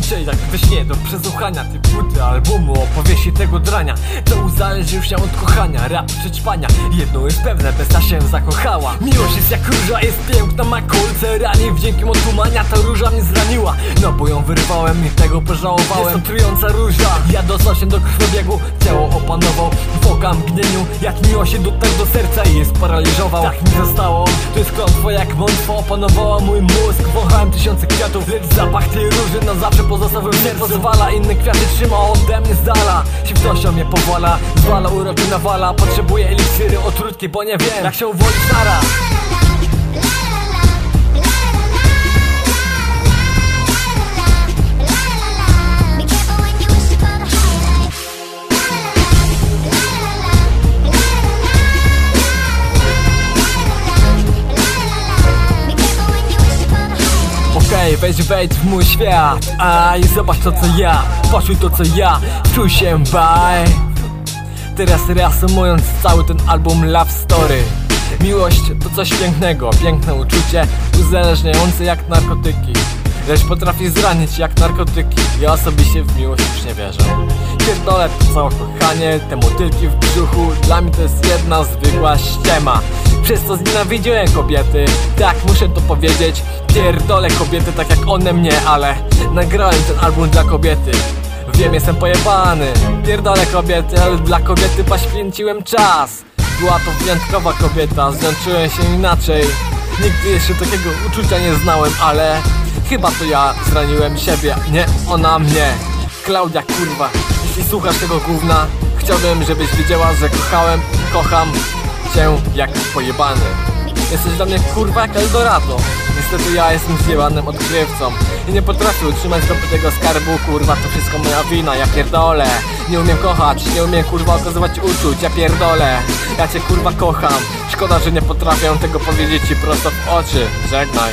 Dzisiaj jak we śnie do przesłuchania Tej płyty albumu. Opowieści tego drania To uzależnił się od kochania, rap przećpania Jedno jest pewne, Besta się zakochała. Miłość jest jak róża, jest piękna, ma kolce Ranie wdziękiem otumania, ta róża mnie zraniła. No bo ją wyrwałem i tego pożałowałem. Jest to trująca róża, ja dostał się do krwobiegu Ciało opanował, woka mgnieniu Jak miłość się dotarł do serca i je sparaliżował Tak mi zostało, to jest klątwo jak mątwo Opanowała mój mózg, wąchałem tysiące kwiatów Lecz zapach tej róży na zawsze pozostał w sercu Pozwala, inne kwiaty trzyma ode mnie z dala. Mnie powala, zwala uroki nawala. Potrzebuję eliksiry otrutki, bo nie wiem jak się uwolnić naraz life. Okej, wejdź, w mój świat A zobacz to co ja, poczuj to co ja Czuj się baj. Teraz reasumując cały ten album Love Story. Miłość to coś pięknego, piękne uczucie Uzależniające jak narkotyki. Lecz potrafi zranić jak narkotyki. Ja osobiście w miłość już nie wierzę Pierdolę to całe kochanie, te motylki w brzuchu Dla mnie to jest jedna zwykła ściema. Przez to znienawidziłem kobiety Tak, muszę to powiedzieć. Pierdolę kobiety tak jak one mnie, ale Nagrałem ten album dla kobiety. Wiem, jestem pojebany. Pierdolę kobiety, ale dla kobiety poświęciłem czas. Była to wyjątkowa kobieta, z nią czułem się inaczej. Nigdy jeszcze takiego uczucia nie znałem, ale Chyba to ja zraniłem siebie, nie ona mnie. Klaudia kurwa, jeśli słuchasz tego gówna Chciałbym, żebyś wiedziała, że kochałem, kocham cię jak pojebany. Jesteś dla mnie kurwa jak Eldorado. Niestety ja jestem zjebanym odkrywcą I nie potrafię utrzymać zdobytego skarbu Kurwa to wszystko moja wina, ja pierdolę. Nie umiem kochać, nie umiem kurwa okazywać uczuć Ja pierdolę, ja cię kurwa kocham. Szkoda, że nie potrafię tego powiedzieć ci prosto w oczy. Żegnaj